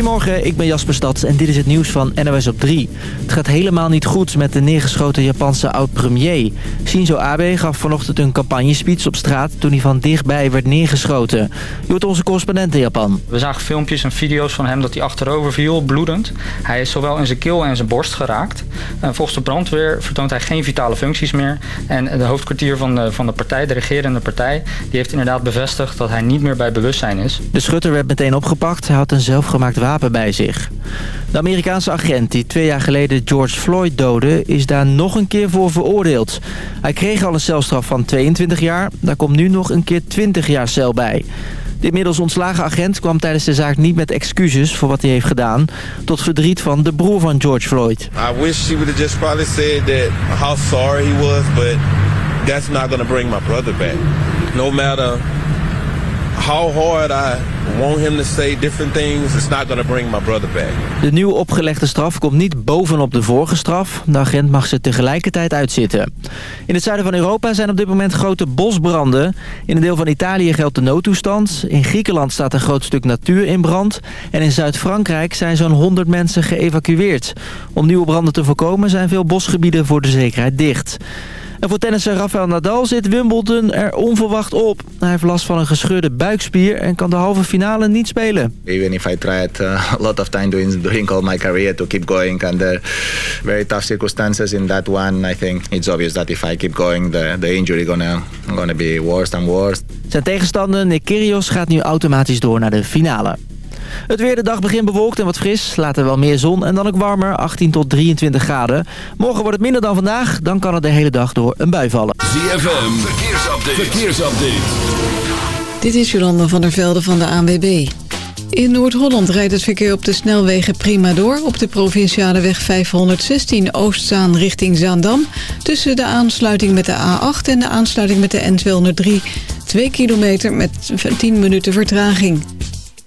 Goedemorgen, ik ben Jasper Stads en dit is het nieuws van NOS op 3. Het gaat helemaal niet goed met de neergeschoten Japanse oud-premier. Shinzo Abe gaf vanochtend een campagnespeech op straat toen hij van dichtbij werd neergeschoten. Je hoort onze correspondent in Japan. We zagen filmpjes en video's van hem dat hij achterover viel, bloedend. Hij is zowel in zijn keel en zijn borst geraakt. En volgens de brandweer vertoont hij geen vitale functies meer. En de hoofdkwartier van de, van de partij, de regerende partij, die heeft inderdaad bevestigd dat hij niet meer bij bewustzijn is. De schutter werd meteen opgepakt. Hij had een zelfgemaakt wapen bij zich. De Amerikaanse agent die twee jaar geleden George Floyd doodde... is daar nog een keer voor veroordeeld. Hij kreeg al een celstraf van 22 jaar. Daar komt nu nog een keer 20 jaar cel bij. De inmiddels ontslagen agent kwam tijdens de zaak niet met excuses voor wat hij heeft gedaan. Tot verdriet van de broer van George Floyd. I wish he would just probably said that how sorry he was, but that's not going bring my brother back. No matter how hard I want him to say different things, it's not going bring my brother back. De nieuw opgelegde straf komt niet bovenop de vorige straf. De agent mag ze tegelijkertijd uitzitten. In het zuiden van Europa zijn op dit moment grote bosbranden. In een deel van Italië geldt de noodtoestand. In Griekenland staat een groot stuk natuur in brand. En in Zuid-Frankrijk zijn zo'n 100 mensen geëvacueerd. Om nieuwe branden te voorkomen zijn veel bosgebieden voor de zekerheid dicht. En voor tennisser Rafael Nadal zit Wimbledon er onverwacht op. Hij heeft last van een gescheurde buikspier en kan de halve finale niet spelen. Even if I tried uh, a lot of time doing, doing all my career to keep going under very tough circumstances in that one, I think it's obvious that if I keep going, the, the injury gonna, gonna be worse and worse. Zijn tegenstander Nick Kyrgios gaat nu automatisch door naar de finale. Het weer de dag begint bewolkt en wat fris. Later wel meer zon en dan ook warmer, 18 tot 23 graden. Morgen wordt het minder dan vandaag, dan kan het de hele dag door een bui vallen. ZFM, verkeersupdate. verkeersupdate. Dit is Jolanda van der Velde van de ANWB. In Noord-Holland rijdt het verkeer op de snelwegen prima door. Op de provinciale weg 516 Oostzaan richting Zaandam. Tussen de aansluiting met de A8 en de aansluiting met de N203. 2 kilometer met 10 minuten vertraging.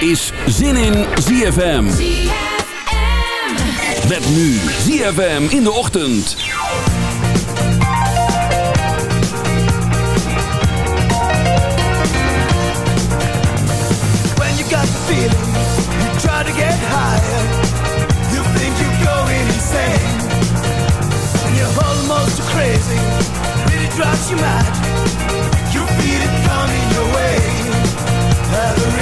Is Zin in ZFM. Met nu ZFM in de ochtend. When you got the feeling, you try to get higher. You think you're going insane. And you're almost crazy, really drives you mad. You feel it coming your way. Have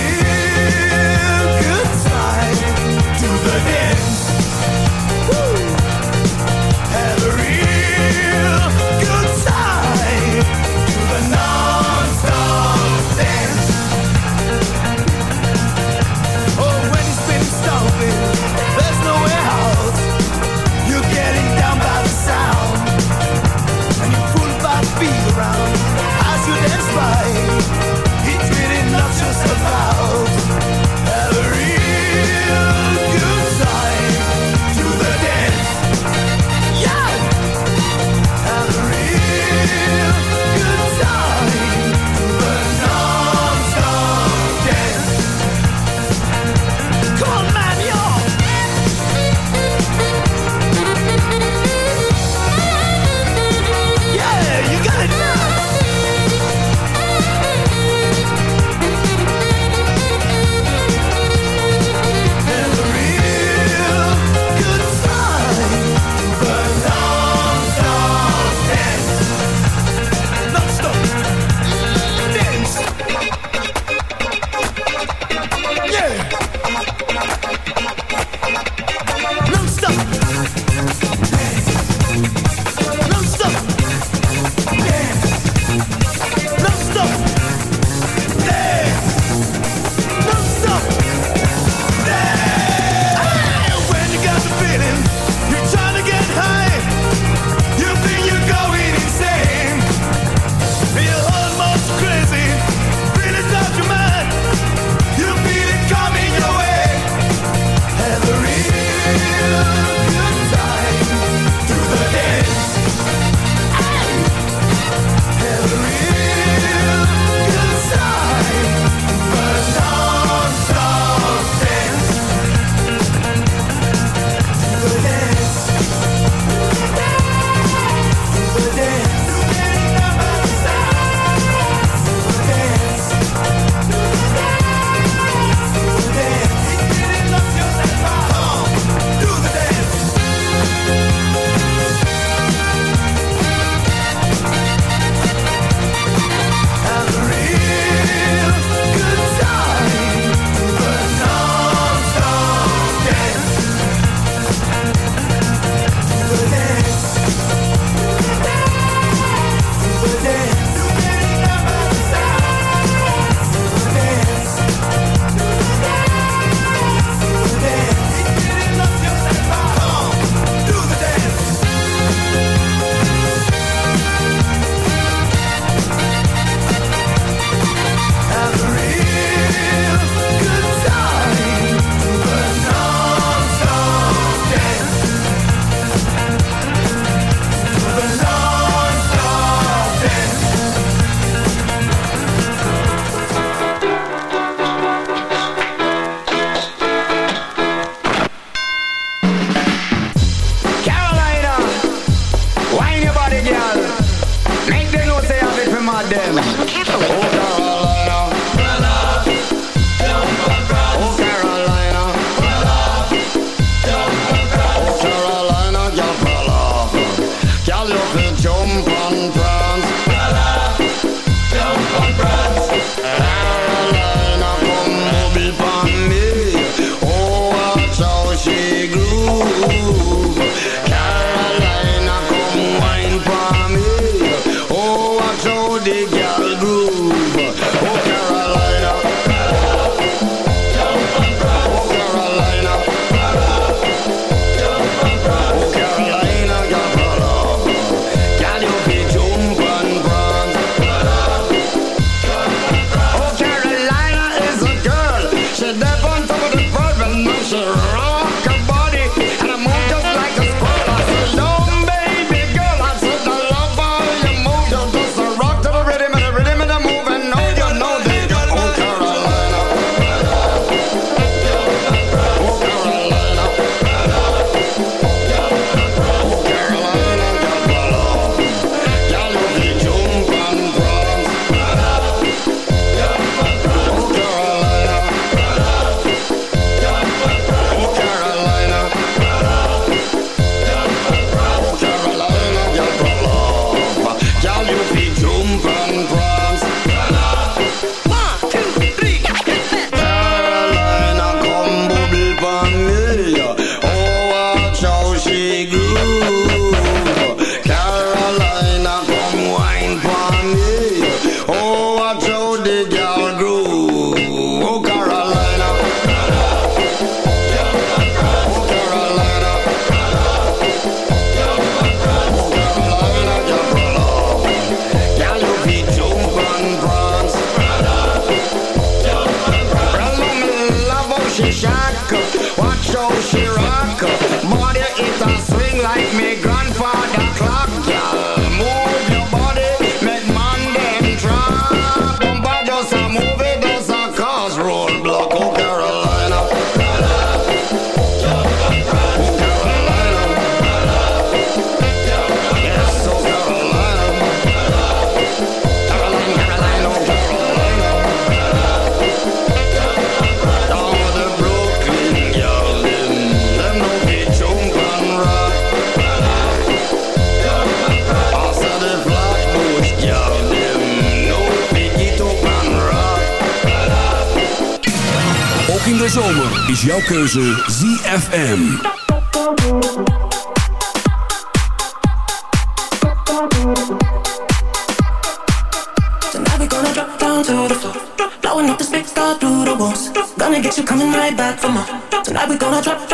in de zomer is jouw keuze ZFM. Tonight gonna drop down to the space, to the. Gonna get you coming right back for gonna drop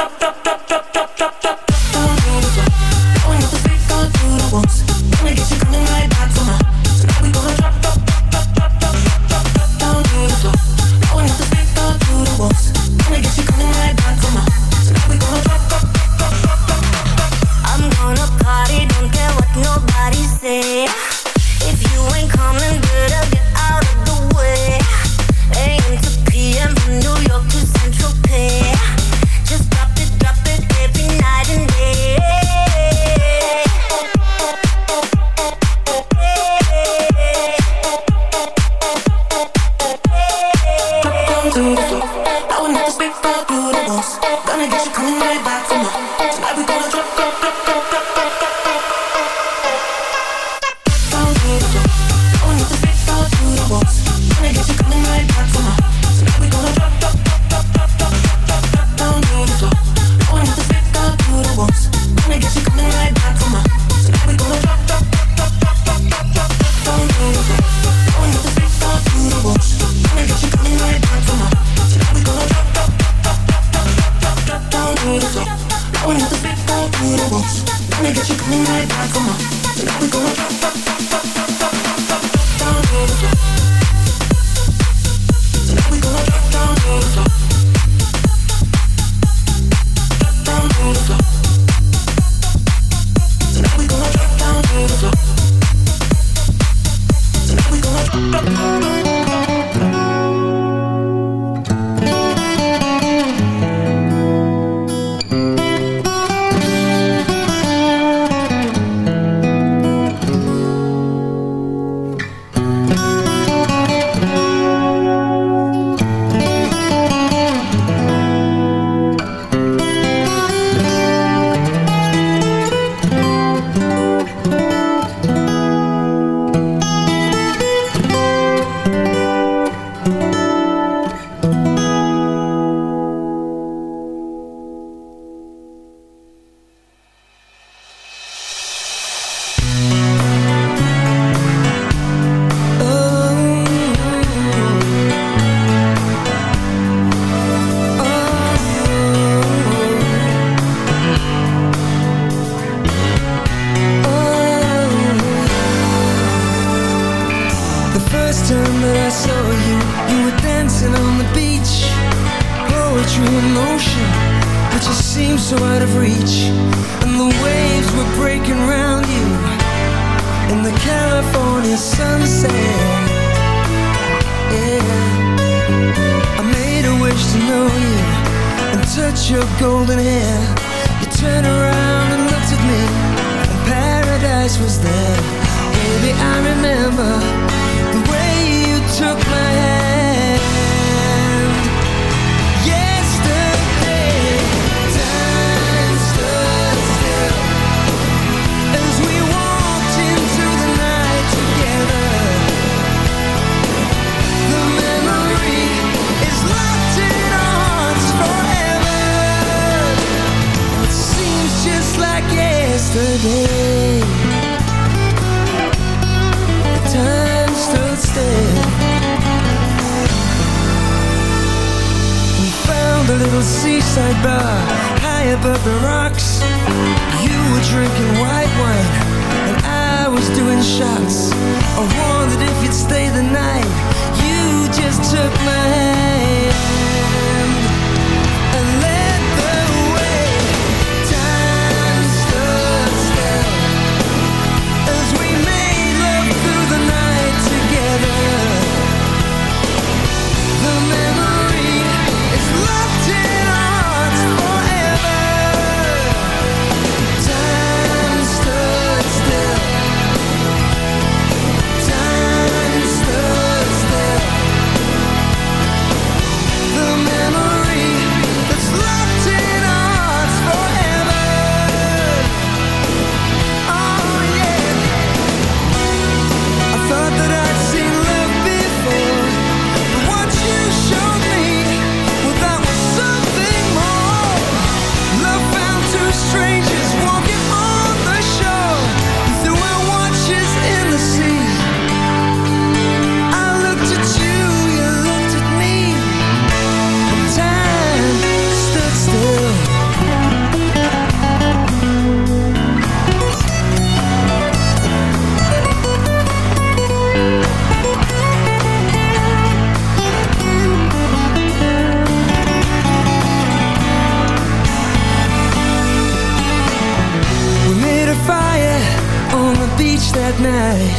that night.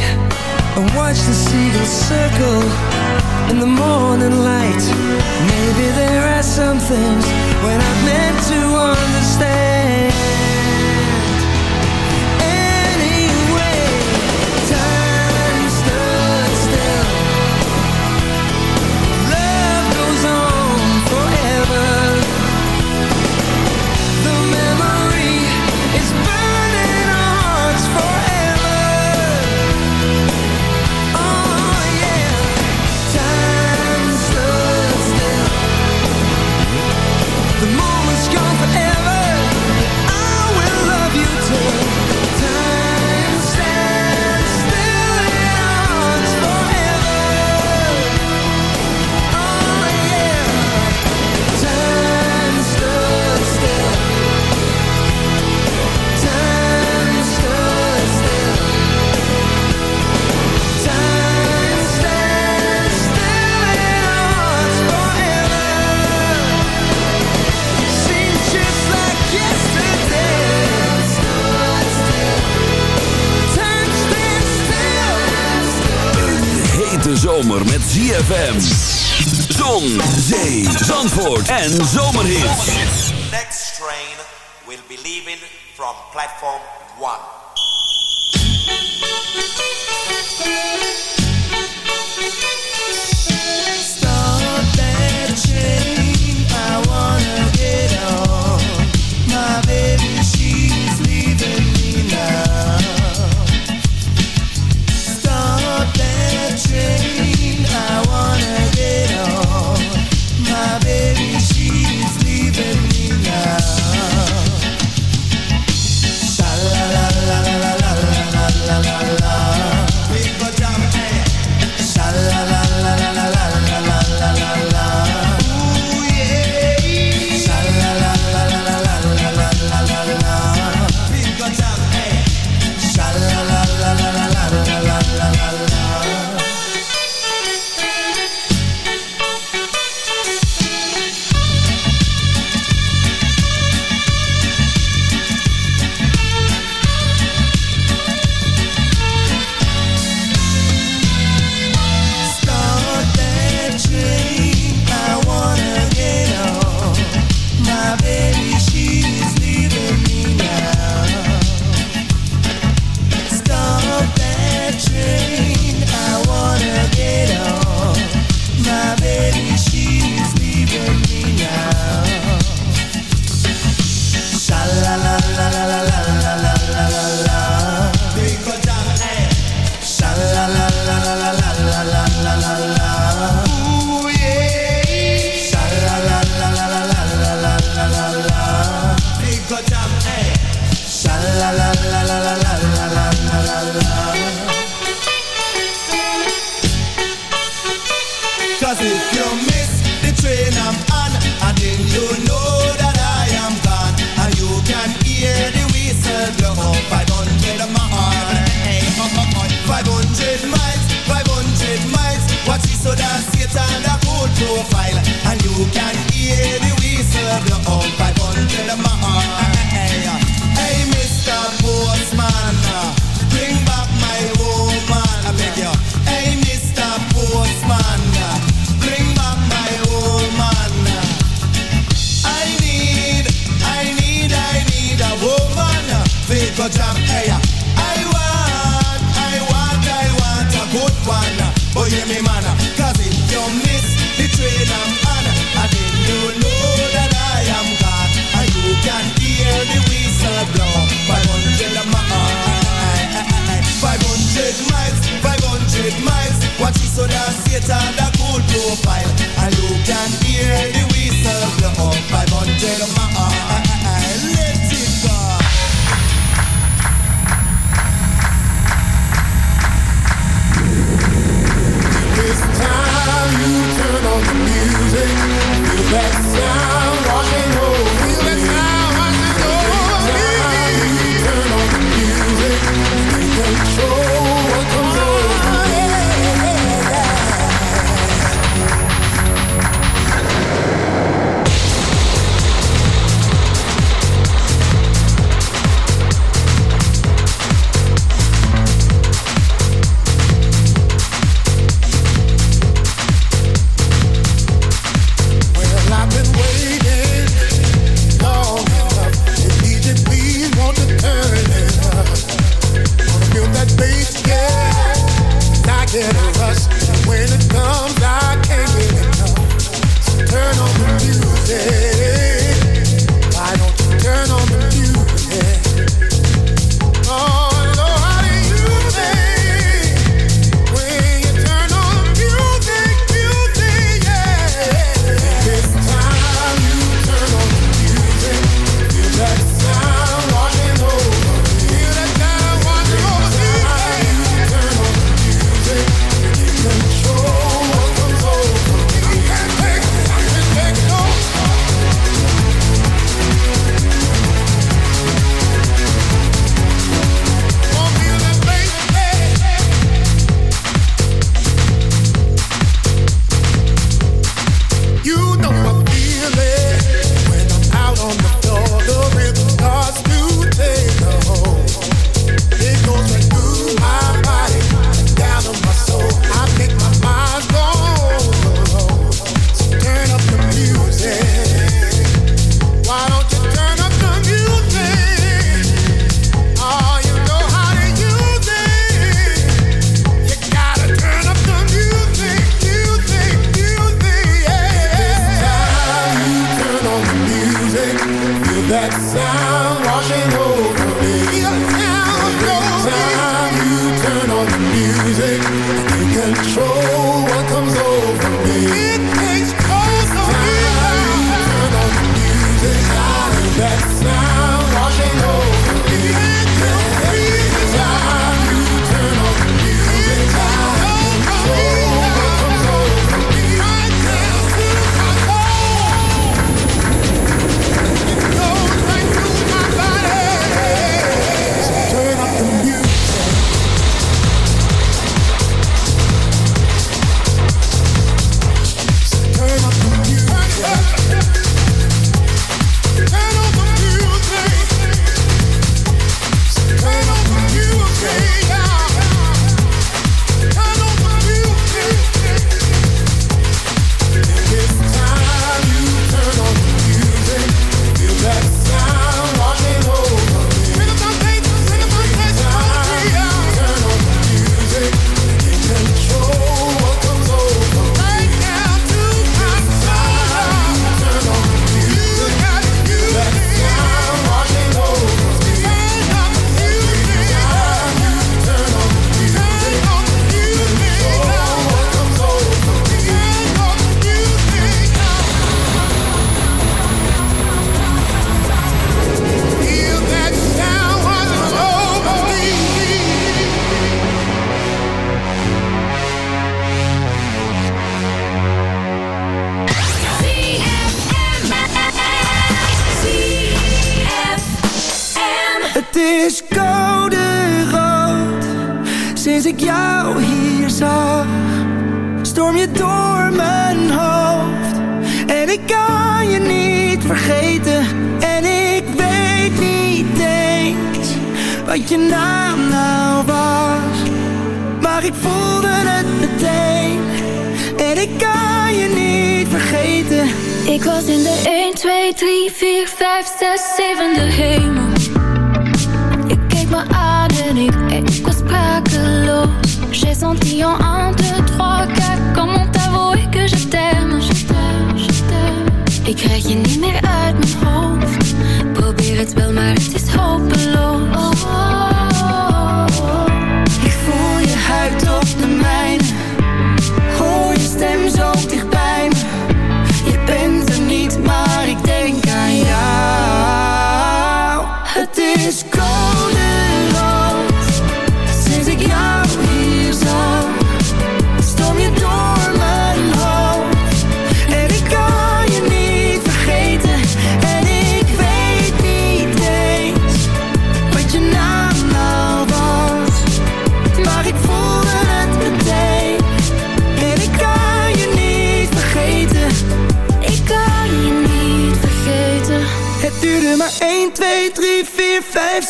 And watched the seagulls circle In the morning light. Maybe there are some things When I meant to understand. De zomer met ZFM. Zon, zee, zandvoort en zomerhit. Next train will be leaving from platform 1.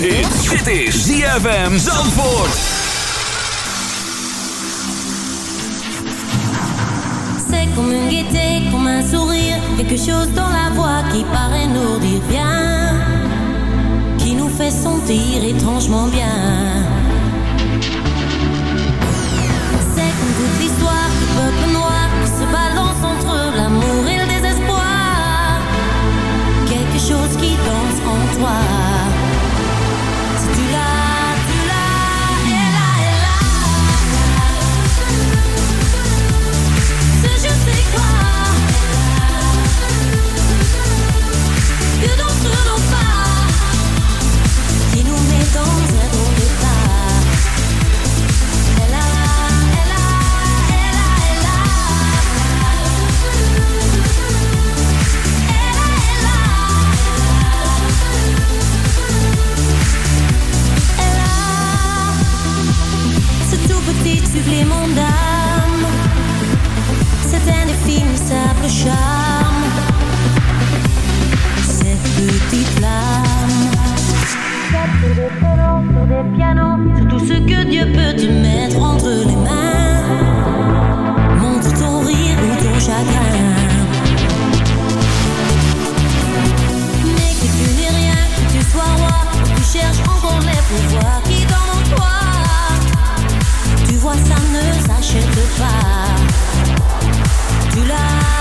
Veel zomerhit. Dit is ZFM Zandvoort. C'est comme une gaieté, comme un sourire, quelque chose dans la voix qui paraît nous dire bien, qui nous fait sentir étrangement bien. Supplément d'âme c'est un indéfinissable charme. Cette petite flamme. Sur des pianos, sur tout ce que Dieu peut te mettre entre les mains. Montre ton rire ou ton chagrin. Mais que tu n'es rien, que tu sois roi, tu cherches encore les pouvoirs qui dorment en toi. Vois, ça ne s'achète pas. Tu l'as,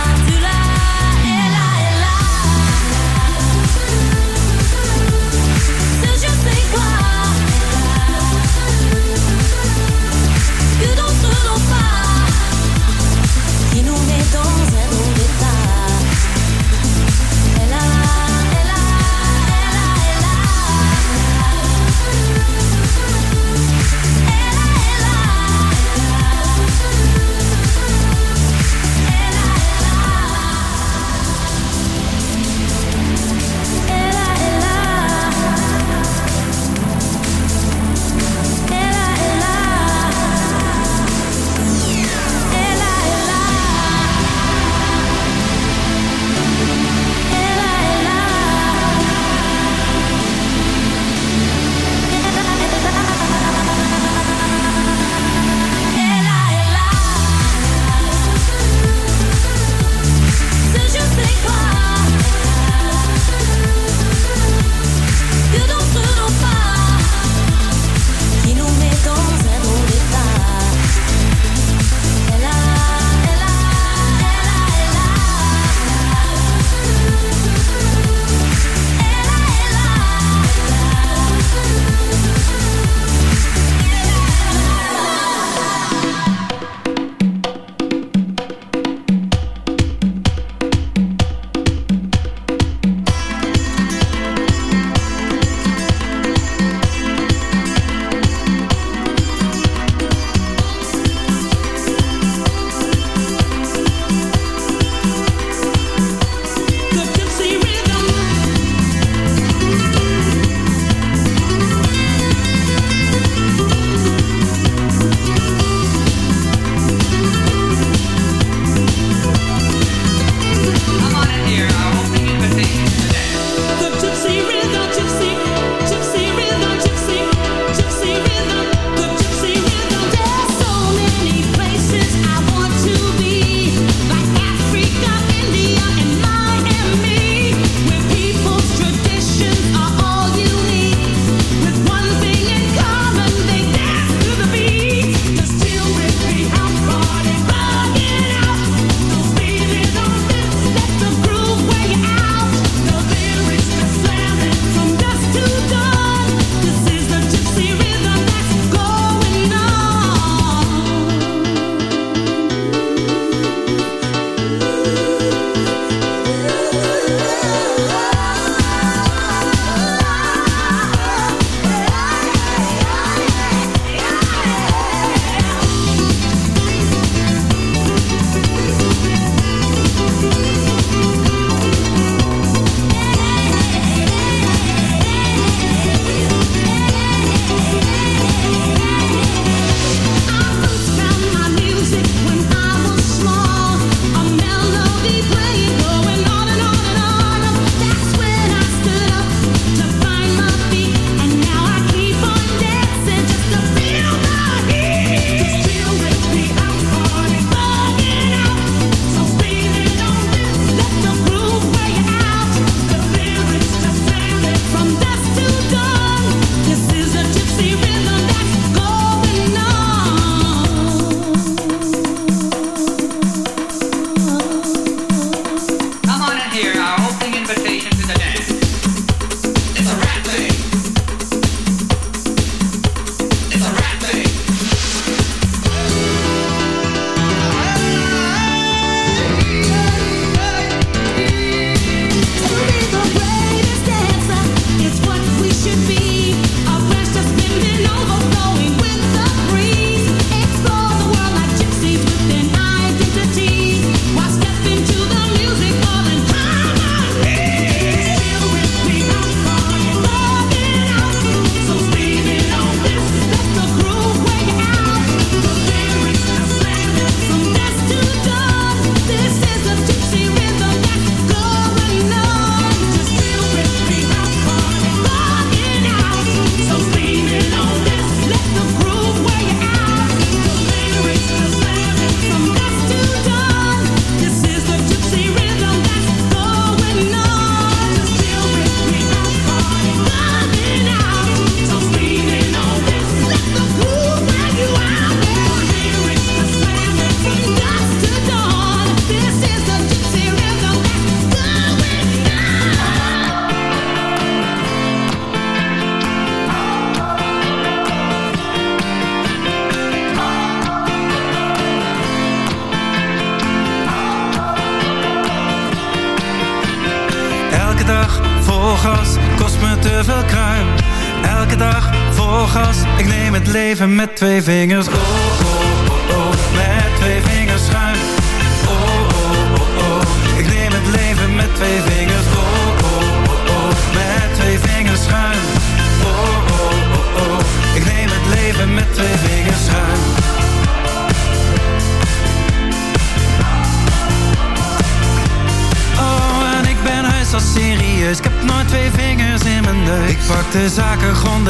twee vingers.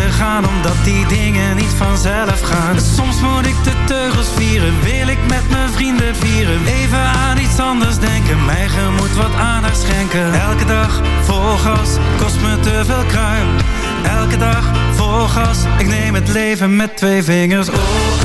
Zaken grondig aan, omdat die dingen niet vanzelf gaan. Soms moet ik de teugels vieren, wil ik met mijn vrienden vieren. Even aan iets anders denken, mijn gemoed wat aandacht schenken. Elke dag vol gas, kost me te veel kruim. Elke dag vol gas, ik neem het leven met twee vingers. Oh,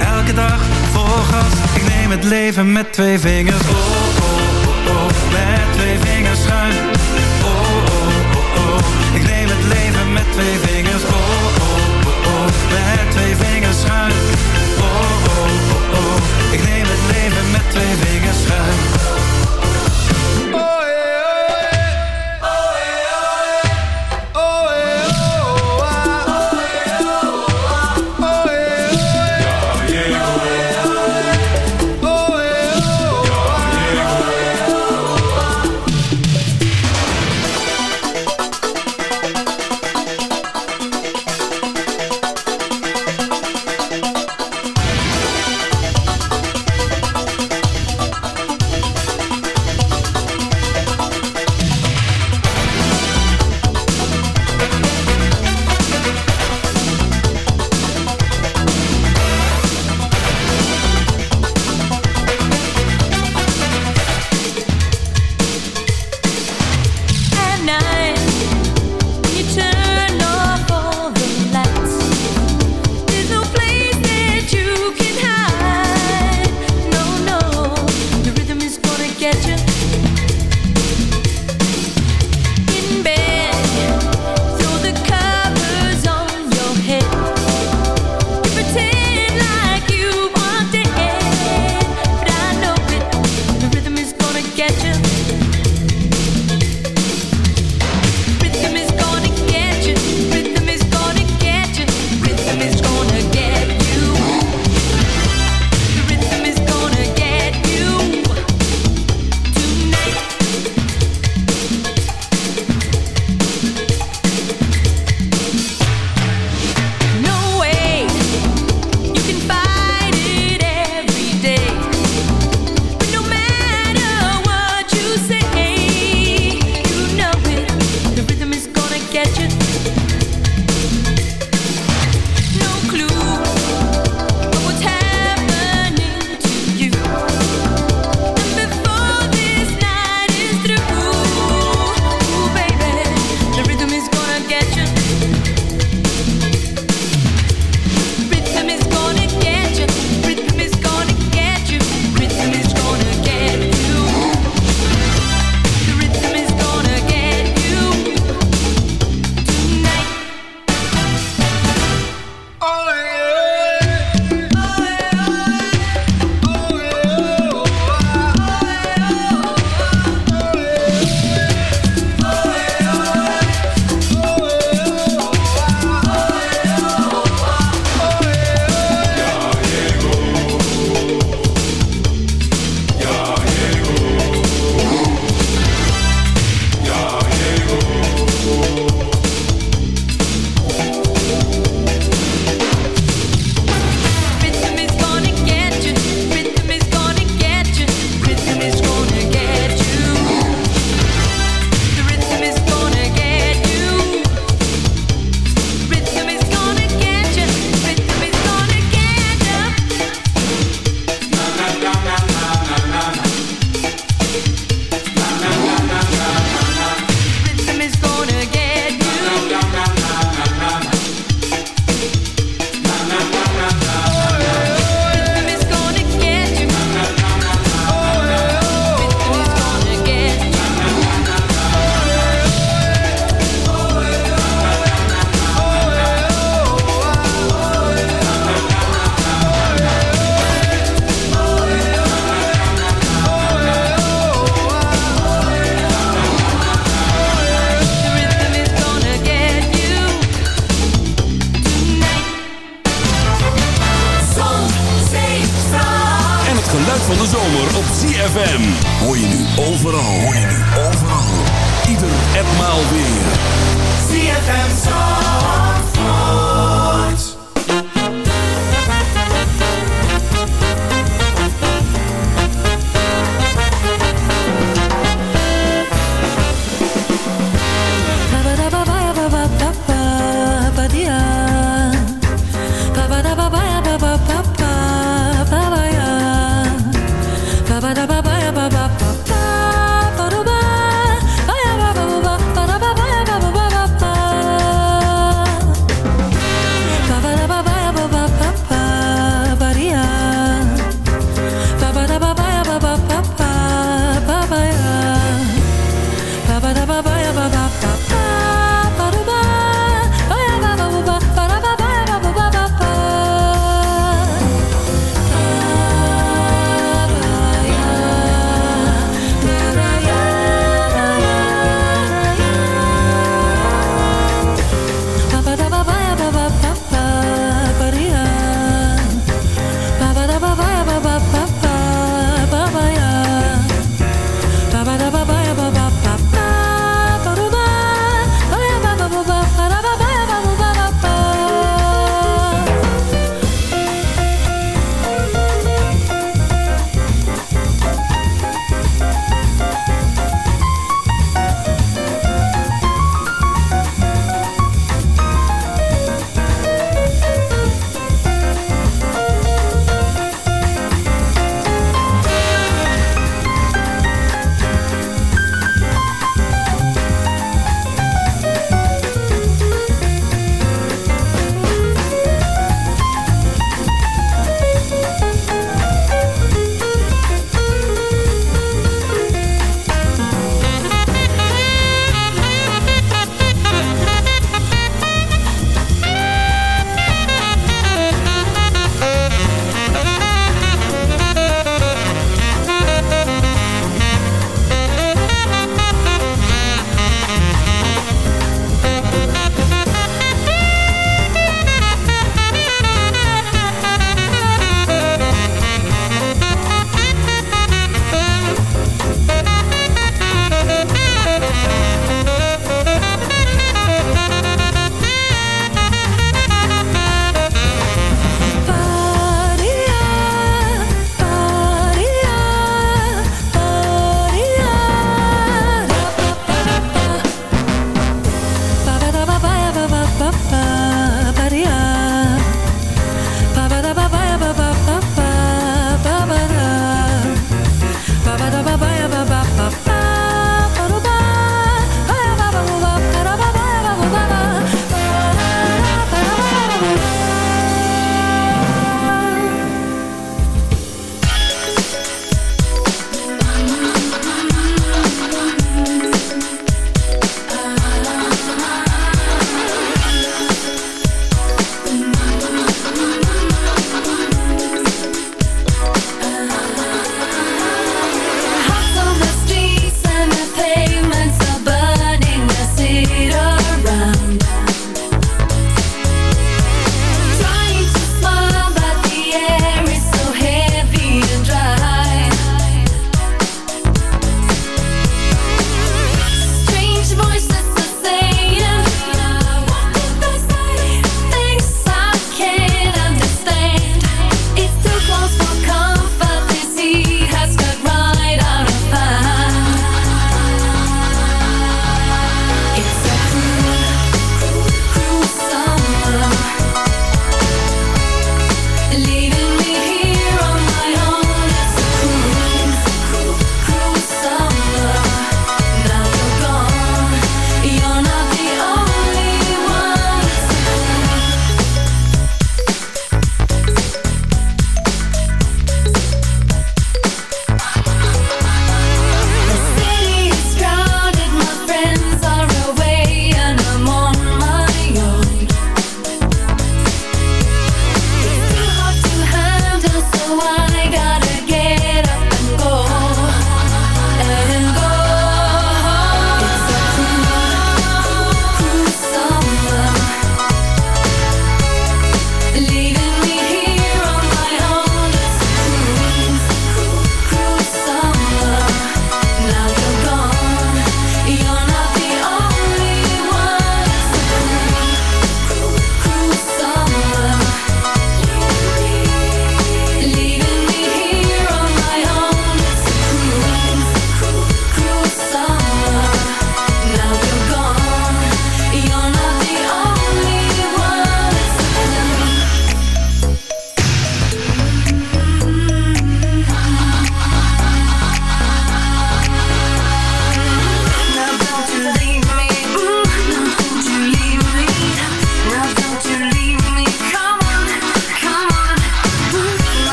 Elke dag vol gas, ik neem het leven met twee vingers. Oh, oh, oh, oh, met twee vingers schuim. Oh, oh, oh, oh, ik neem het leven met twee vingers. Oh, oh, oh, oh, met twee vingers schuim. Oh, oh, oh,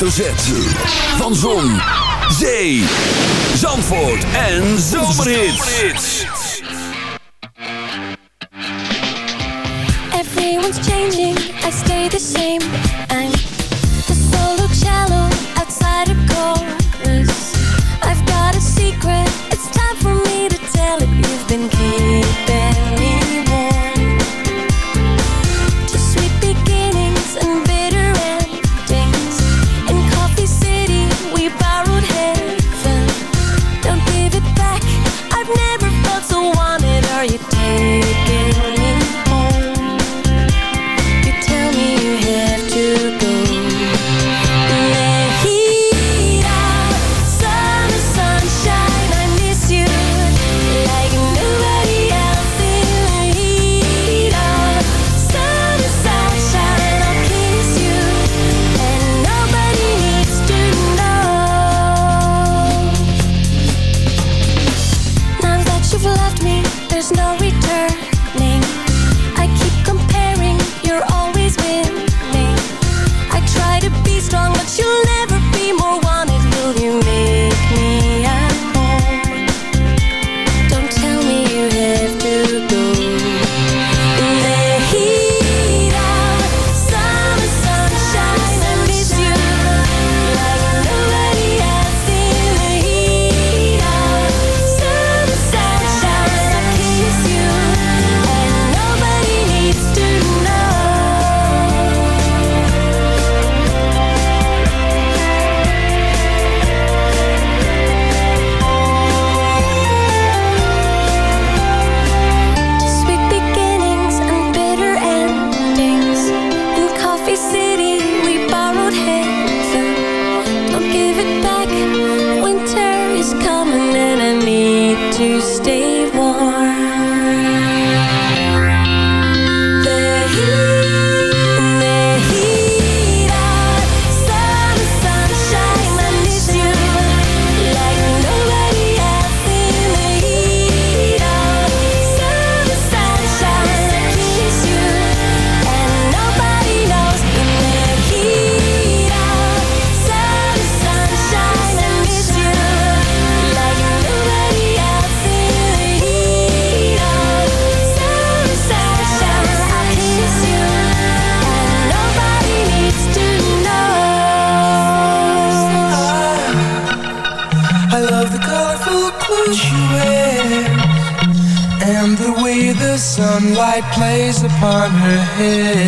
hoofdletter Z. है